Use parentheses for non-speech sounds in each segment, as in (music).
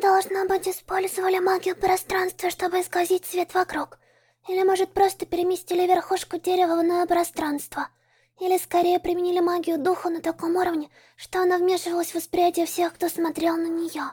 должно быть, использовали магию пространства, чтобы исказить свет вокруг. Или, может, просто переместили верхушку дерева в иное пространство. Или, скорее, применили магию духа на таком уровне, что она вмешивалась в восприятие всех, кто смотрел на нее.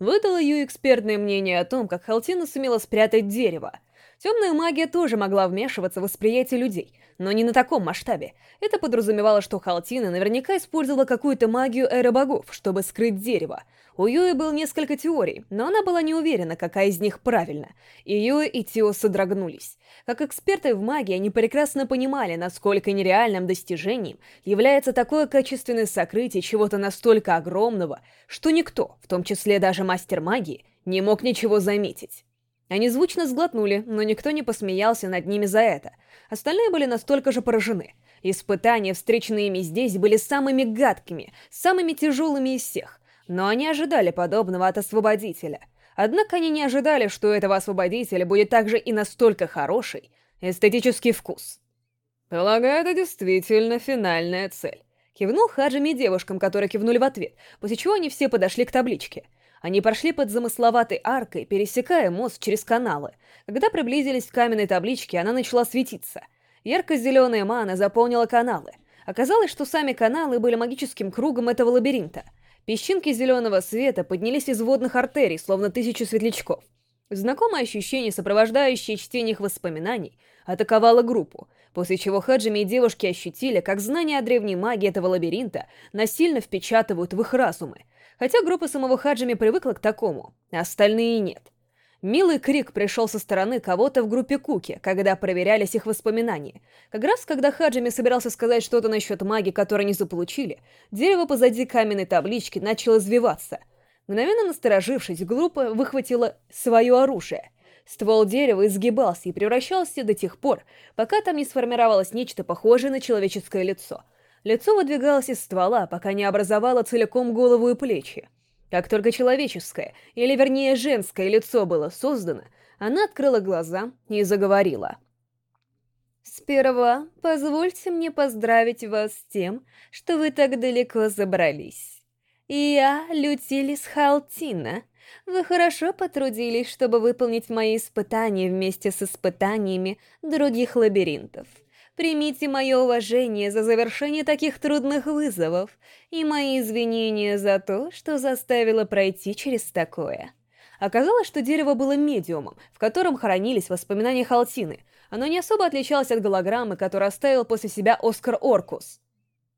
Выдала Ю экспертное мнение о том, как Халтина сумела спрятать дерево. Темная магия тоже могла вмешиваться в восприятие людей, но не на таком масштабе. Это подразумевало, что Халтина наверняка использовала какую-то магию эры богов, чтобы скрыть дерево. У Юи было несколько теорий, но она была не уверена, какая из них правильна. И Юи и Тио содрогнулись. Как эксперты в магии, они прекрасно понимали, насколько нереальным достижением является такое качественное сокрытие чего-то настолько огромного, что никто, в том числе даже мастер магии, не мог ничего заметить. Они звучно сглотнули, но никто не посмеялся над ними за это. Остальные были настолько же поражены. Испытания, встреченные ими здесь, были самыми гадкими, самыми тяжелыми из всех. Но они ожидали подобного от Освободителя. Однако они не ожидали, что у этого Освободителя будет также и настолько хороший эстетический вкус. «Полагаю, это действительно финальная цель», — кивнул Хаджими девушкам, которые кивнули в ответ, после чего они все подошли к табличке — они прошли под замысловатой аркой, пересекая мост через каналы. Когда приблизились к каменной табличке, она начала светиться. Ярко-зеленая мана заполнила каналы. Оказалось, что сами каналы были магическим кругом этого лабиринта. Песчинки зеленого света поднялись из водных артерий, словно тысячу светлячков. Знакомое ощущение, сопровождающее чтение их воспоминаний, атаковало группу, после чего Хаджими и девушки ощутили, как знания о древней магии этого лабиринта насильно впечатывают в их разумы, Хотя группа самого Хаджими привыкла к такому, остальные нет. Милый крик пришел со стороны кого-то в группе Куки, когда проверялись их воспоминания. Как раз когда Хаджими собирался сказать что-то насчет магии, которую они заполучили, дерево позади каменной таблички начало извиваться. Мгновенно насторожившись, группа выхватила свое оружие. Ствол дерева изгибался и превращался до тех пор, пока там не сформировалось нечто похожее на человеческое лицо — Лицо выдвигалось из ствола, пока не образовало целиком голову и плечи. Как только человеческое, или вернее женское лицо было создано, она открыла глаза и заговорила. «Сперва позвольте мне поздравить вас с тем, что вы так далеко забрались. Я Лютилис Халтина. Вы хорошо потрудились, чтобы выполнить мои испытания вместе с испытаниями других лабиринтов. Примите мое уважение за завершение таких трудных вызовов и мои извинения за то, что заставило пройти через такое. Оказалось, что дерево было медиумом, в котором хранились воспоминания Халтины. Оно не особо отличалось от голограммы, которую оставил после себя Оскар Оркус.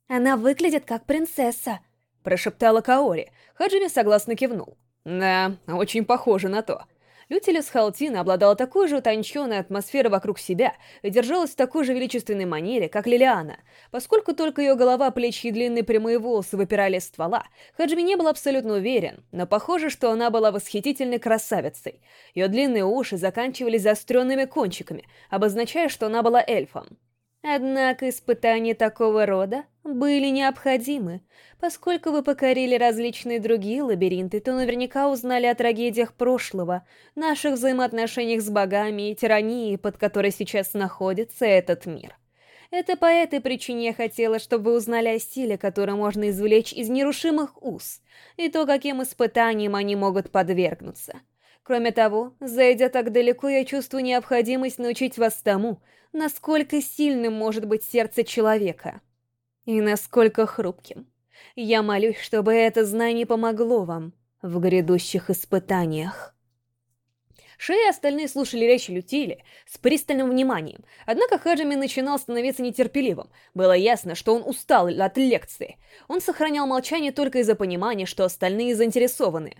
«Она выглядит как принцесса», — прошептала Каори. Хаджими согласно кивнул. «Да, очень похоже на то». Лютилис Халтина обладала такой же утонченной атмосферой вокруг себя и держалась в такой же величественной манере, как Лилиана. Поскольку только ее голова, плечи и длинные прямые волосы выпирали из ствола, Хаджими не был абсолютно уверен, но похоже, что она была восхитительной красавицей. Ее длинные уши заканчивались заостренными кончиками, обозначая, что она была эльфом. Однако испытания такого рода были необходимы. Поскольку вы покорили различные другие лабиринты, то наверняка узнали о трагедиях прошлого, наших взаимоотношениях с богами и тирании, под которой сейчас находится этот мир. Это по этой причине я хотела, чтобы вы узнали о силе, которую можно извлечь из нерушимых уз, и то, каким испытаниям они могут подвергнуться. Кроме того, зайдя так далеко, я чувствую необходимость научить вас тому, насколько сильным может быть сердце человека. И насколько хрупким. Я молюсь, чтобы это знание помогло вам в грядущих испытаниях. Шея и остальные слушали речь Лютили с пристальным вниманием, однако Хаджими начинал становиться нетерпеливым. Было ясно, что он устал от лекции. Он сохранял молчание только из-за понимания, что остальные заинтересованы.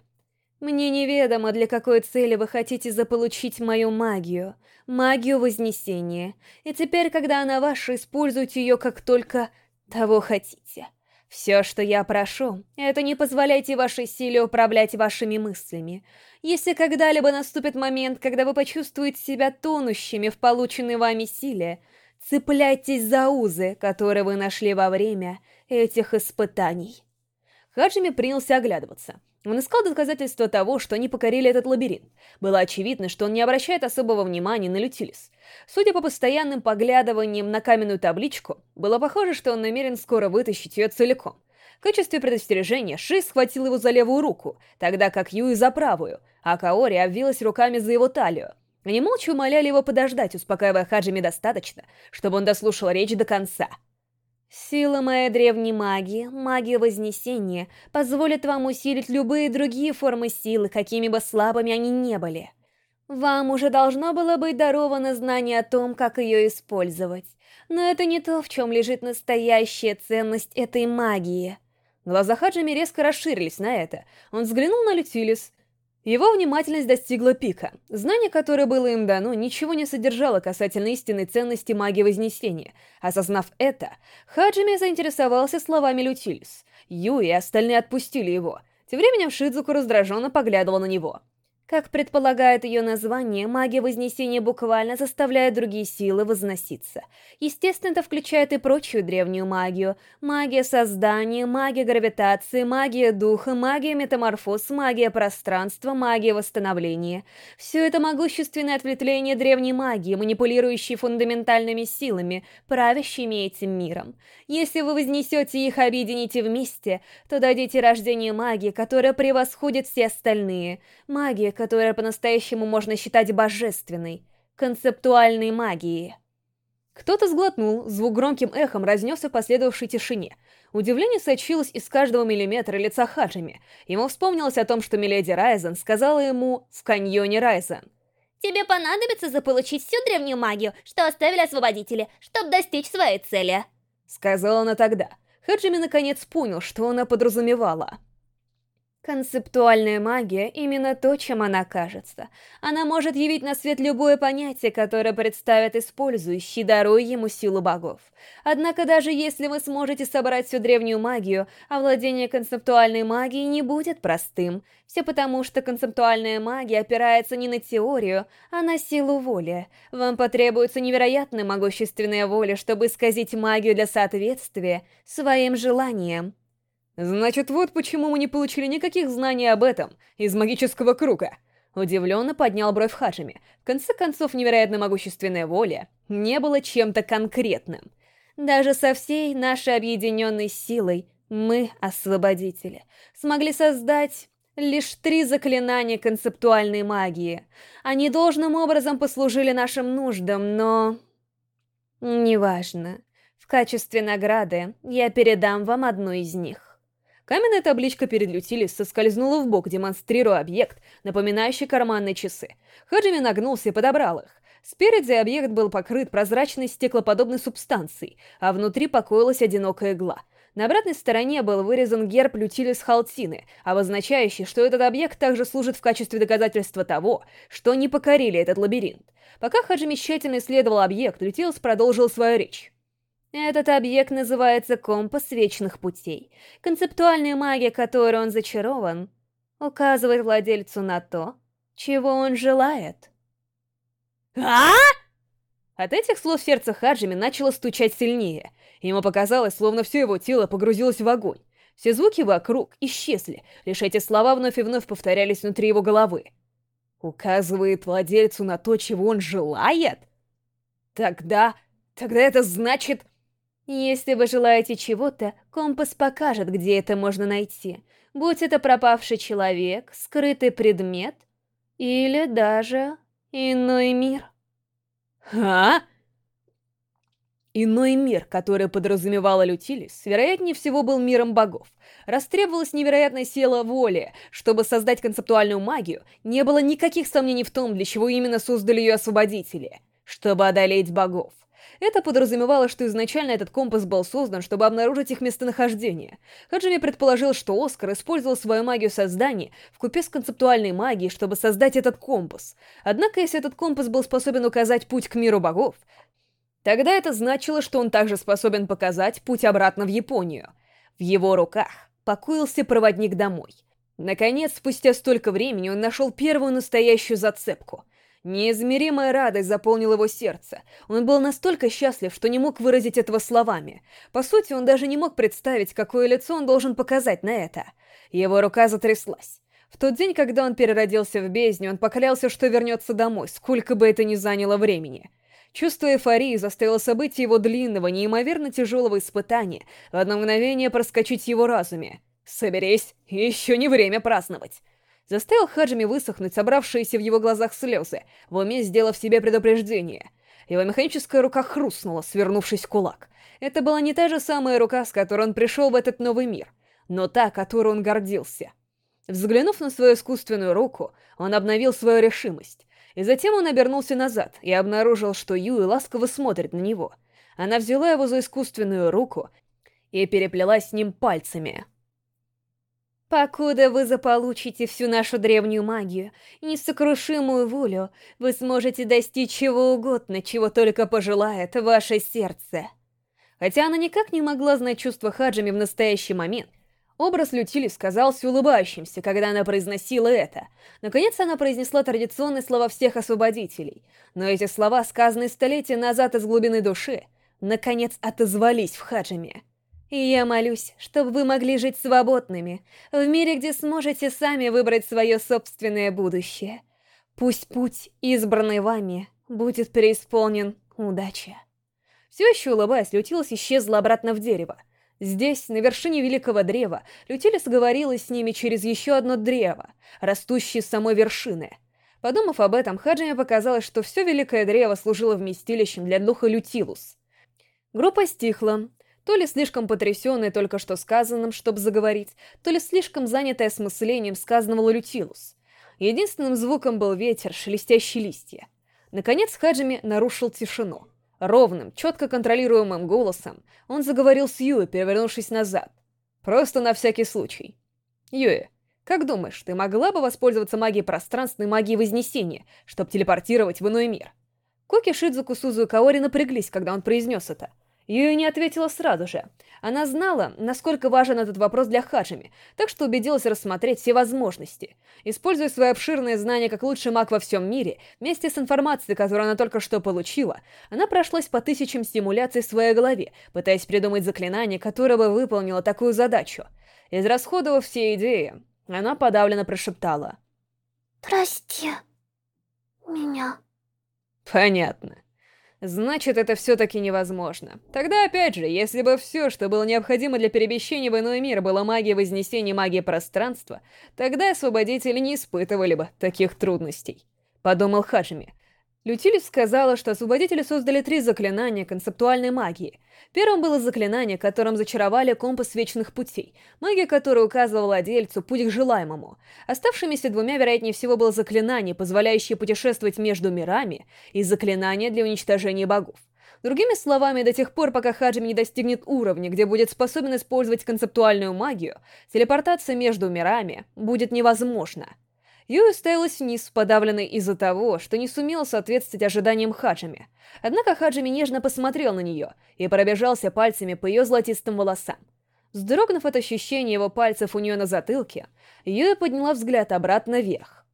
Мне неведомо, для какой цели вы хотите заполучить мою магию, магию Вознесения, и теперь, когда она ваша, используйте ее как только того хотите. Все, что я прошу, это не позволяйте вашей силе управлять вашими мыслями. Если когда-либо наступит момент, когда вы почувствуете себя тонущими в полученной вами силе, цепляйтесь за узы, которые вы нашли во время этих испытаний. Хаджими принялся оглядываться. Он искал доказательства того, что они покорили этот лабиринт. Было очевидно, что он не обращает особого внимания на Лютилис. Судя по постоянным поглядываниям на каменную табличку, было похоже, что он намерен скоро вытащить ее целиком. качестве предостережения Ши схватил его за левую руку, тогда как Юи за правую, а Каори обвилась руками за его талию. Они молча умоляли его подождать, успокаивая Хаджими достаточно, чтобы он дослушал речь до конца. «Сила моей древней магии, магия Вознесения, позволит вам усилить любые другие формы силы, какими бы слабыми они не были. Вам уже должно было быть даровано знание о том, как ее использовать. Но это не то, в чем лежит настоящая ценность этой магии». Глаза Хаджими резко расширились на это. Он взглянул на Лютилис, его внимательность достигла пика. Знание, которое было им дано, ничего не содержало касательно истинной ценности магии Вознесения. Осознав это, Хаджими заинтересовался словами Лютилис. Ю и остальные отпустили его. Тем временем Шидзуку раздраженно поглядывал на него. Как предполагает ее название, магия Вознесения буквально заставляет другие силы возноситься. Естественно, это включает и прочую древнюю магию. Магия создания, магия гравитации, магия духа, магия метаморфоз, магия пространства, магия восстановления. Все это могущественное ответвление древней магии, манипулирующие фундаментальными силами, правящими этим миром. Если вы вознесете их, объедините вместе, то дадите рождение магии, которая превосходит все остальные. Магия, которая по-настоящему можно считать божественной, концептуальной магией. Кто-то сглотнул, звук громким эхом разнесся в последовавшей тишине. Удивление сочилось из каждого миллиметра лица Хаджими. Ему вспомнилось о том, что Миледи Райзен сказала ему в каньоне Райзен. «Тебе понадобится заполучить всю древнюю магию, что оставили освободители, чтобы достичь своей цели», — сказала она тогда. Хаджими наконец понял, что она подразумевала. Концептуальная магия — именно то, чем она кажется. Она может явить на свет любое понятие, которое представит использующий, даруя ему силу богов. Однако даже если вы сможете собрать всю древнюю магию, овладение концептуальной магией не будет простым. Все потому, что концептуальная магия опирается не на теорию, а на силу воли. Вам потребуется невероятно могущественная воля, чтобы исказить магию для соответствия своим желаниям. Значит, вот почему мы не получили никаких знаний об этом из магического круга. Удивленно поднял бровь Хаджими. В конце концов, невероятно могущественная воля не было чем-то конкретным. Даже со всей нашей объединенной силой мы, освободители, смогли создать лишь три заклинания концептуальной магии. Они должным образом послужили нашим нуждам, но... Неважно. В качестве награды я передам вам одну из них. Каменная табличка перед Лютилис соскользнула в бок, демонстрируя объект, напоминающий карманные часы. Хаджими нагнулся и подобрал их. Спереди объект был покрыт прозрачной стеклоподобной субстанцией, а внутри покоилась одинокая игла. На обратной стороне был вырезан герб Лютилис Халтины, обозначающий, что этот объект также служит в качестве доказательства того, что они покорили этот лабиринт. Пока Хаджими тщательно исследовал объект, Лютилис продолжил свою речь. Этот объект называется Компас Вечных Путей. Концептуальная магия, которой он зачарован, указывает владельцу на то, чего он желает. а От этих слов сердце Хаджими начало стучать сильнее. Ему показалось, словно все его тело погрузилось в огонь. Все звуки вокруг исчезли, лишь эти слова вновь и вновь повторялись внутри его головы. Указывает владельцу на то, чего он желает? Тогда... тогда это значит... Если вы желаете чего-то, компас покажет, где это можно найти. Будь это пропавший человек, скрытый предмет или даже иной мир. А? Иной мир, который подразумевала Лютилис, вероятнее всего был миром богов. Растребовалась невероятная сила воли. Чтобы создать концептуальную магию, не было никаких сомнений в том, для чего именно создали ее освободители. Чтобы одолеть богов. Это подразумевало, что изначально этот компас был создан, чтобы обнаружить их местонахождение. Хаджими предположил, что Оскар использовал свою магию создания в купе с концептуальной магией, чтобы создать этот компас. Однако, если этот компас был способен указать путь к миру богов, тогда это значило, что он также способен показать путь обратно в Японию. В его руках покоился проводник домой. Наконец, спустя столько времени он нашел первую настоящую зацепку — Неизмеримая радость заполнила его сердце. Он был настолько счастлив, что не мог выразить этого словами. По сути, он даже не мог представить, какое лицо он должен показать на это. Его рука затряслась. В тот день, когда он переродился в бездне, он поклялся, что вернется домой, сколько бы это ни заняло времени. Чувство эйфории заставило событие его длинного, неимоверно тяжелого испытания в одно мгновение проскочить в его разуме. «Соберись, еще не время праздновать!» Заставил Хаджими высохнуть собравшиеся в его глазах слезы, в уме сделав себе предупреждение. Его механическая рука хрустнула, свернувшись в кулак. Это была не та же самая рука, с которой он пришел в этот новый мир, но та, которой он гордился. Взглянув на свою искусственную руку, он обновил свою решимость. И затем он обернулся назад и обнаружил, что Юи ласково смотрит на него. Она взяла его за искусственную руку и переплелась с ним пальцами. «Покуда вы заполучите всю нашу древнюю магию и несокрушимую волю, вы сможете достичь чего угодно, чего только пожелает ваше сердце». Хотя она никак не могла знать чувства Хаджими в настоящий момент, Образ Лютили сказался улыбающимся, когда она произносила это. Наконец она произнесла традиционные слова всех освободителей. Но эти слова, сказанные столетия назад из глубины души, наконец отозвались в Хаджиме. И я молюсь, чтобы вы могли жить свободными, в мире, где сможете сами выбрать свое собственное будущее. Пусть путь, избранный вами, будет преисполнен удачи. Все еще улыбаясь, Лютилус исчезла обратно в дерево. Здесь, на вершине великого древа, Лютилис говорила с ними через еще одно древо, растущее с самой вершины. Подумав об этом, Хаджиме показалось, что все великое древо служило вместилищем для духа Лютилус. Группа стихла, то ли слишком потрясенная только что сказанным, чтобы заговорить, то ли слишком занятая осмыслением сказанного Лютилус. Единственным звуком был ветер, шелестящий листья. Наконец Хаджими нарушил тишину. Ровным, четко контролируемым голосом он заговорил с Юэ, перевернувшись назад. Просто на всякий случай. Юэ, как думаешь, ты могла бы воспользоваться магией пространственной магией Вознесения, чтобы телепортировать в иной мир? Коки, Шидзуку, Сузу и Каори напряглись, когда он произнес это. Юэ не ответила сразу же. Она знала, насколько важен этот вопрос для Хаджими, так что убедилась рассмотреть все возможности. Используя свои обширные знания как лучший маг во всем мире, вместе с информацией, которую она только что получила, она прошлась по тысячам стимуляций в своей голове, пытаясь придумать заклинание, которое бы выполнило такую задачу. Израсходовав все идеи, она подавленно прошептала. «Прости меня». «Понятно. Значит, это все-таки невозможно. Тогда, опять же, если бы все, что было необходимо для перемещения в иной мир, было магией Вознесения и магией пространства, тогда освободители не испытывали бы таких трудностей. Подумал Хаджими. Лютилис сказала, что освободители создали три заклинания концептуальной магии. Первым было заклинание, которым зачаровали компас вечных путей, магия которой указывала владельцу путь к желаемому. Оставшимися двумя, вероятнее всего, было заклинание, позволяющее путешествовать между мирами, и заклинание для уничтожения богов. Другими словами, до тех пор, пока Хаджими не достигнет уровня, где будет способен использовать концептуальную магию, телепортация между мирами будет невозможна. Юй уставилась вниз, подавленной из-за того, что не сумела соответствовать ожиданиям Хаджими. Однако Хаджими нежно посмотрел на нее и пробежался пальцами по ее золотистым волосам. Вздрогнув от ощущения его пальцев у нее на затылке, Юя подняла взгляд обратно вверх.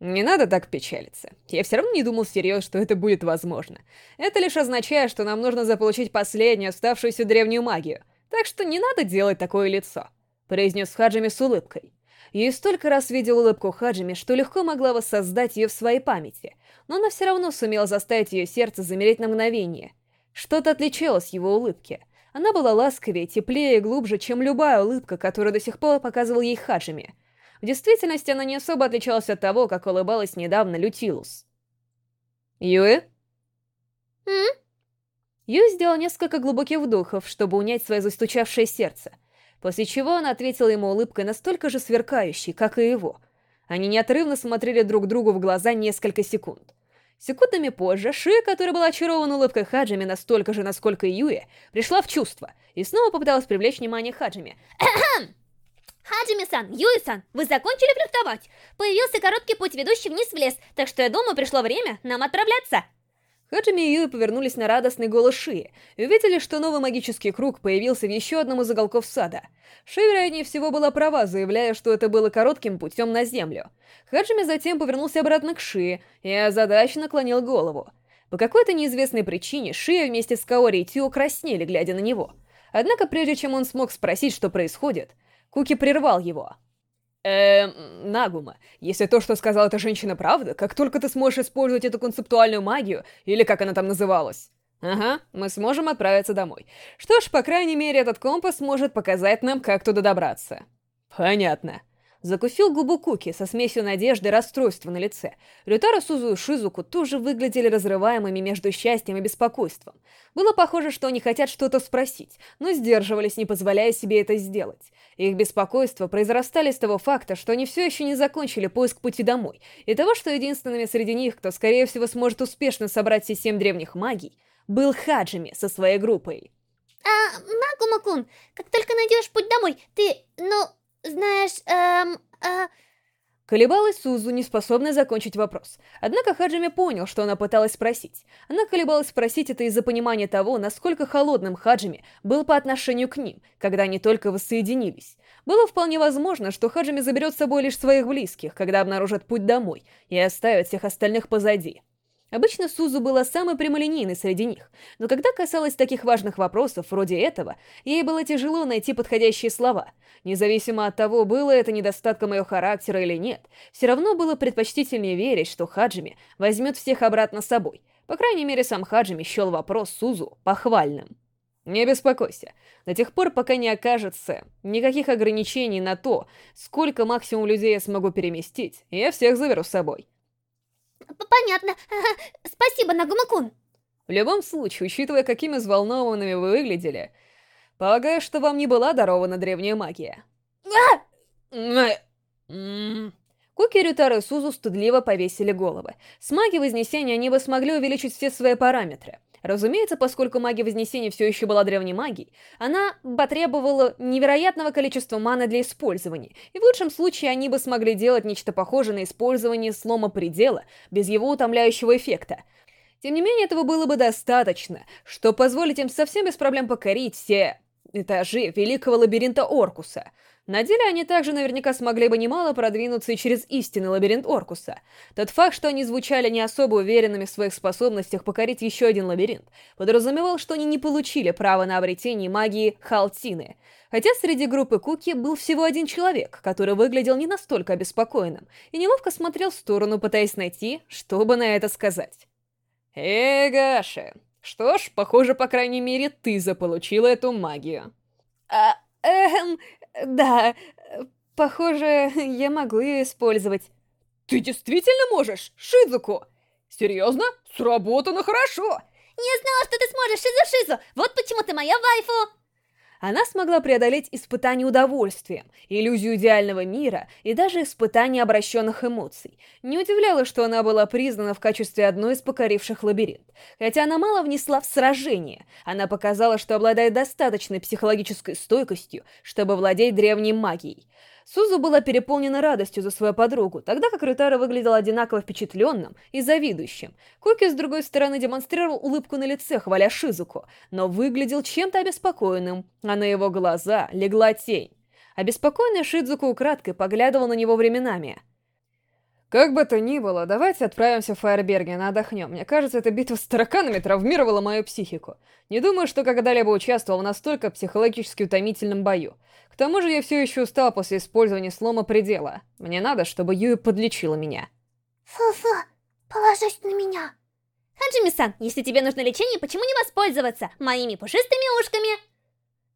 «Не надо так печалиться. Я все равно не думал всерьез, что это будет возможно. Это лишь означает, что нам нужно заполучить последнюю оставшуюся древнюю магию. Так что не надо делать такое лицо», — произнес Хаджими с улыбкой. Ей столько раз видел улыбку Хаджими, что легко могла воссоздать ее в своей памяти, но она все равно сумела заставить ее сердце замереть на мгновение. Что-то отличалось его улыбки. Она была ласковее, теплее и глубже, чем любая улыбка, которую до сих пор показывал ей Хаджими. В действительности она не особо отличалась от того, как улыбалась недавно Лютилус. «Юэ?» «М?» Юэ сделал несколько глубоких вдохов, чтобы унять свое застучавшее сердце — после чего она ответила ему улыбкой настолько же сверкающей, как и его. Они неотрывно смотрели друг другу в глаза несколько секунд. Секундами позже Ши, которая была очарована улыбкой Хаджими настолько же, насколько и Юэ, пришла в чувство и снова попыталась привлечь внимание Хаджими. Хаджими-сан, Юэ-сан, вы закончили флиртовать? Появился короткий путь, ведущий вниз в лес, так что я думаю, пришло время нам отправляться. Хаджими и Юи повернулись на радостный голос Шии и увидели, что новый магический круг появился в еще одном из уголков сада. Ши, вероятнее всего, была права, заявляя, что это было коротким путем на землю. Хаджими затем повернулся обратно к Шии и озадаченно наклонил голову. По какой-то неизвестной причине Шия вместе с Каори и Тио краснели, глядя на него. Однако прежде чем он смог спросить, что происходит, Куки прервал его. Эм, Нагума, если то, что сказала эта женщина, правда, как только ты сможешь использовать эту концептуальную магию, или как она там называлась, Ага, мы сможем отправиться домой. Что ж, по крайней мере, этот компас может показать нам, как туда добраться. Понятно. Закусил губу Куки со смесью надежды и расстройства на лице. Рютара, Сузу и Шизуку тоже выглядели разрываемыми между счастьем и беспокойством. Было похоже, что они хотят что-то спросить, но сдерживались, не позволяя себе это сделать. Их беспокойство произрастали с того факта, что они все еще не закончили поиск пути домой, и того, что единственными среди них, кто, скорее всего, сможет успешно собрать все семь древних магий, был Хаджими со своей группой. А, Нагума-кун, как только найдешь путь домой, ты, ну, знаешь, эм, э... Колебалась Сузу, не способная закончить вопрос. Однако Хаджими понял, что она пыталась спросить. Она колебалась спросить это из-за понимания того, насколько холодным Хаджими был по отношению к ним, когда они только воссоединились. Было вполне возможно, что Хаджими заберет с собой лишь своих близких, когда обнаружит путь домой, и оставит всех остальных позади. Обычно Сузу была самой прямолинейной среди них, но когда касалось таких важных вопросов, вроде этого, ей было тяжело найти подходящие слова. Независимо от того, было это недостатком ее характера или нет, все равно было предпочтительнее верить, что Хаджими возьмет всех обратно с собой. По крайней мере, сам Хаджими счел вопрос Сузу похвальным. Не беспокойся. До тех пор, пока не окажется никаких ограничений на то, сколько максимум людей я смогу переместить, я всех заберу с собой. Понятно. Спасибо, Нагума-кун. В любом случае, учитывая, какими взволнованными вы выглядели, полагаю, что вам не была дарована древняя магия. Куки, Рютара и Сузу стыдливо повесили головы. С магией Вознесения они бы смогли увеличить все свои параметры. Разумеется, поскольку магия Вознесения все еще была древней магией, она потребовала невероятного количества маны для использования, и в лучшем случае они бы смогли делать нечто похожее на использование слома предела без его утомляющего эффекта. Тем не менее, этого было бы достаточно, чтобы позволить им совсем без проблем покорить все этажи великого лабиринта Оркуса — на деле они также наверняка смогли бы немало продвинуться и через истинный лабиринт Оркуса. Тот факт, что они звучали не особо уверенными в своих способностях покорить еще один лабиринт, подразумевал, что они не получили права на обретение магии Халтины. Хотя среди группы Куки был всего один человек, который выглядел не настолько обеспокоенным, и неловко смотрел в сторону, пытаясь найти, что бы на это сказать. «Эй, Гаши, что ж, похоже, по крайней мере, ты заполучила эту магию». «А, эм, да, похоже, (laughs) я могу ее использовать. Ты действительно можешь, Шизуку? Серьезно? Сработано хорошо! Я знала, что ты сможешь, Шизу-Шизу! Вот почему ты моя вайфу! Она смогла преодолеть испытание удовольствием, иллюзию идеального мира и даже испытание обращенных эмоций. Не удивляло, что она была признана в качестве одной из покоривших лабиринт. Хотя она мало внесла в сражение, она показала, что обладает достаточной психологической стойкостью, чтобы владеть древней магией. Сузу была переполнена радостью за свою подругу, тогда как Рютара выглядел одинаково впечатленным и завидующим. Куки, с другой стороны, демонстрировал улыбку на лице, хваля Шизуку, но выглядел чем-то обеспокоенным, а на его глаза легла тень. Обеспокоенный Шидзуку украдкой поглядывал на него временами. Как бы то ни было, давайте отправимся в Фаерберген и отдохнем. Мне кажется, эта битва с тараканами травмировала мою психику. Не думаю, что когда-либо участвовал в настолько психологически утомительном бою. К тому же я все еще устал после использования слома предела. Мне надо, чтобы Юи подлечила меня. Фу-фу, положись на меня. Хаджими-сан, если тебе нужно лечение, почему не воспользоваться моими пушистыми ушками?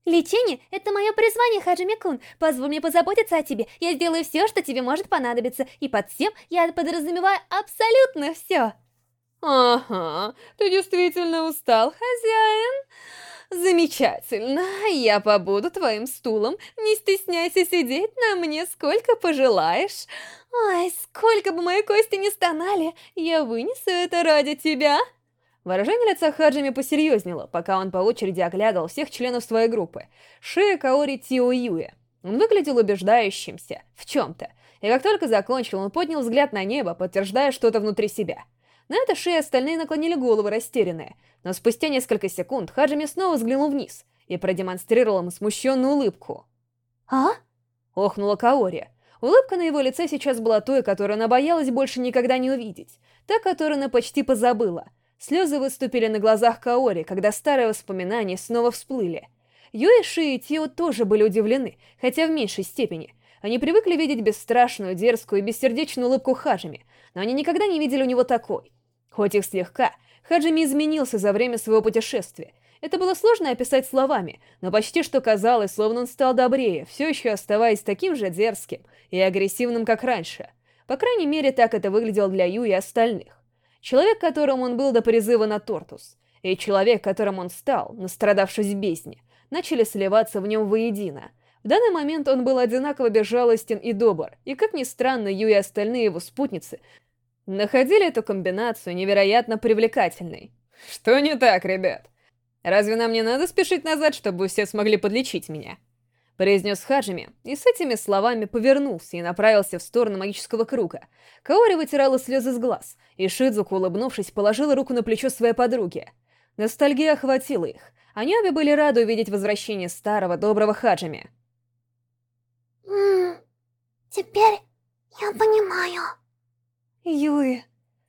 Лечение — это мое призвание, Хаджими-кун. Позволь мне позаботиться о тебе. Я сделаю все, что тебе может понадобиться. И под всем я подразумеваю абсолютно все. Ага, ты действительно устал, хозяин? Замечательно, я побуду твоим стулом. Не стесняйся сидеть на мне сколько пожелаешь. Ай, сколько бы мои кости не стонали, я вынесу это ради тебя. Выражение лица Хаджими посерьезнело, пока он по очереди оглядывал всех членов своей группы. Шия Каори Тио Юэ. Он выглядел убеждающимся в чем-то, и как только закончил, он поднял взгляд на небо, подтверждая что-то внутри себя. На это Шия остальные наклонили головы растерянные, но спустя несколько секунд Хаджими снова взглянул вниз и продемонстрировал ему смущенную улыбку. «А?» — охнула Каори. Улыбка на его лице сейчас была той, которую она боялась больше никогда не увидеть, та, которую она почти позабыла — Слезы выступили на глазах Каори, когда старые воспоминания снова всплыли. Юэши и Тио тоже были удивлены, хотя в меньшей степени. Они привыкли видеть бесстрашную, дерзкую и бессердечную улыбку Хаджими, но они никогда не видели у него такой. Хоть их слегка, Хаджими изменился за время своего путешествия. Это было сложно описать словами, но почти что казалось, словно он стал добрее, все еще оставаясь таким же дерзким и агрессивным, как раньше. По крайней мере, так это выглядело для Ю и остальных. Человек, которым он был до призыва на Тортус, и человек, которым он стал, настрадавшись в бездне, начали сливаться в нем воедино. В данный момент он был одинаково безжалостен и добр, и, как ни странно, Ю и остальные его спутницы находили эту комбинацию невероятно привлекательной. «Что не так, ребят? Разве нам не надо спешить назад, чтобы все смогли подлечить меня?» Произнес Хаджими, и с этими словами повернулся и направился в сторону магического круга. Каори вытирала слезы с глаз, и Шидзуку, улыбнувшись, положила руку на плечо своей подруги. Ностальгия охватила их. Они обе были рады увидеть возвращение старого, доброго Хаджими. Ммм, теперь я понимаю. Юи.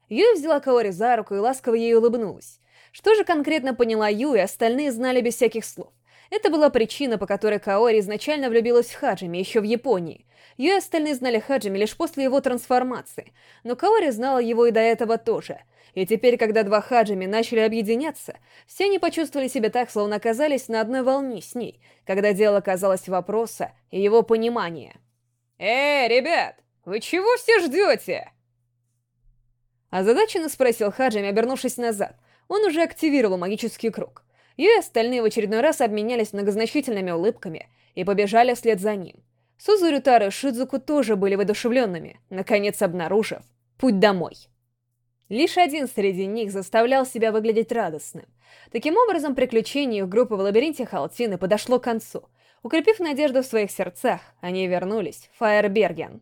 Юи взяла Каори за руку и ласково ей улыбнулась. Что же конкретно поняла Юи, остальные знали без всяких слов. Это была причина, по которой Каори изначально влюбилась в Хаджими еще в Японии. Ее остальные знали Хаджими лишь после его трансформации, но Каори знала его и до этого тоже. И теперь, когда два Хаджими начали объединяться, все они почувствовали себя так, словно оказались на одной волне с ней, когда дело казалось вопроса и его понимания. «Эй, ребят, вы чего все ждете?» Озадаченно спросил Хаджими, обернувшись назад. Он уже активировал магический круг. И остальные в очередной раз обменялись многозначительными улыбками и побежали вслед за ним. Сузурю, Тару и Шидзуку тоже были воодушевленными, наконец обнаружив путь домой. Лишь один среди них заставлял себя выглядеть радостным. Таким образом, приключение их группы в лабиринте Халтины подошло к концу. Укрепив надежду в своих сердцах, они вернулись в Фаерберген.